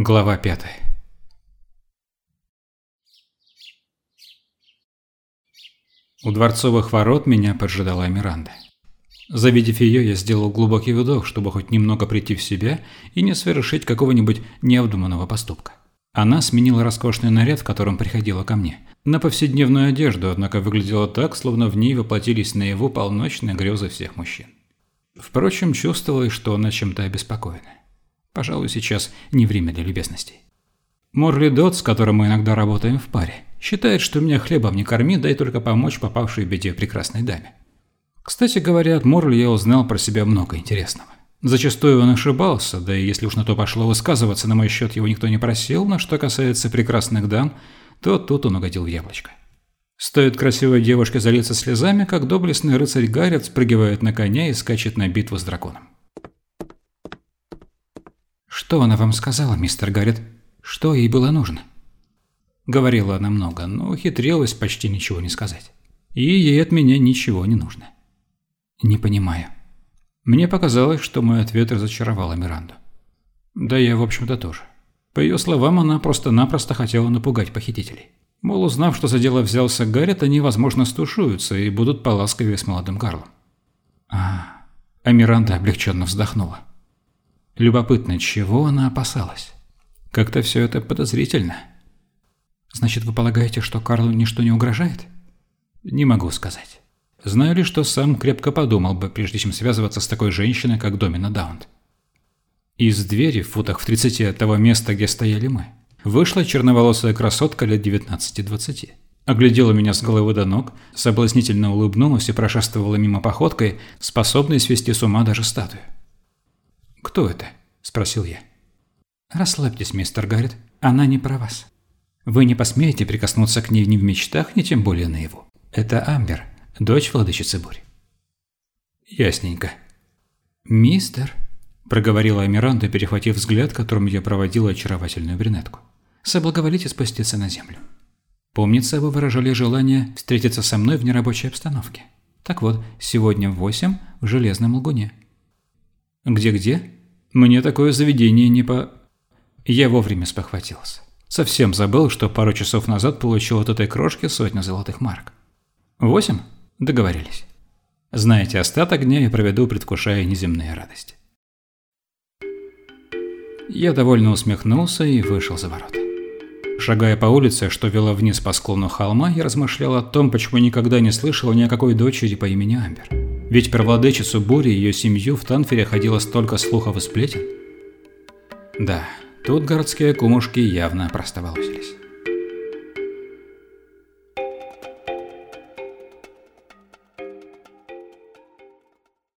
Глава 5 У дворцовых ворот меня поджидала Миранда. Завидев ее, я сделал глубокий вдох, чтобы хоть немного прийти в себя и не совершить какого-нибудь необдуманного поступка. Она сменила роскошный наряд, в котором приходила ко мне, на повседневную одежду, однако выглядела так, словно в ней воплотились наяву полночные грезы всех мужчин. Впрочем, чувствовалось, что она чем-то обеспокоена. Пожалуй, сейчас не время для любезностей. Морли Дот, с которым мы иногда работаем в паре, считает, что меня хлебом не корми, дай только помочь попавшей в беде прекрасной даме. Кстати говоря, от Морли я узнал про себя много интересного. Зачастую он ошибался, да и если уж на то пошло высказываться, на мой счет его никто не просил, но что касается прекрасных дам, то тут он угодил в яблочко. Стоит красивой девушке залиться слезами, как доблестный рыцарь Гаррет спрыгивает на коня и скачет на битву с драконом. «Что она вам сказала, мистер Гаррет? Что ей было нужно?» Говорила она много, но ухитрилась почти ничего не сказать. И ей от меня ничего не нужно. «Не понимаю». Мне показалось, что мой ответ разочаровал Миранду. Да я, в общем-то, тоже. По ее словам, она просто-напросто хотела напугать похитителей. Мол, узнав, что за дело взялся Гаррет, они, возможно, стушуются и будут поласковее с молодым Карлом. А, а Миранда облегченно вздохнула. Любопытно, чего она опасалась? Как-то все это подозрительно. Значит, вы полагаете, что Карлу ничто не угрожает? Не могу сказать. Знаю ли, что сам крепко подумал бы, прежде чем связываться с такой женщиной, как Домина Даунт. Из двери, в футах в 30 от того места, где стояли мы, вышла черноволосая красотка лет 19-20. Оглядела меня с головы до ног, соблазнительно улыбнулась и прошествовала мимо походкой, способной свести с ума даже статую. «Кто это?» – спросил я. «Расслабьтесь, мистер Гаррет, она не про вас. Вы не посмеете прикоснуться к ней ни в мечтах, ни тем более наяву. Это Амбер, дочь владычицы бурь». «Ясненько». «Мистер», – проговорила Амиранда, перехватив взгляд, которым я проводила очаровательную брюнетку, – «соблаговолите спуститься на землю. Помнится, вы выражали желание встретиться со мной в нерабочей обстановке. Так вот, сегодня в восемь в Железном лгуне». «Где-где?» «Мне такое заведение не по...» Я вовремя спохватился. Совсем забыл, что пару часов назад получил от этой крошки сотню золотых марок. «Восемь?» Договорились. Знаете, остаток дня я проведу, предвкушая неземные радости. Я довольно усмехнулся и вышел за ворота. Шагая по улице, что вела вниз по склону холма, я размышлял о том, почему никогда не слышал ни о какой дочери по имени Амбер. Ведь про владычицу Бури и ее семью в Танфере ходило столько слухов и сплетен. Да, тут городские кумушки явно простоволосились.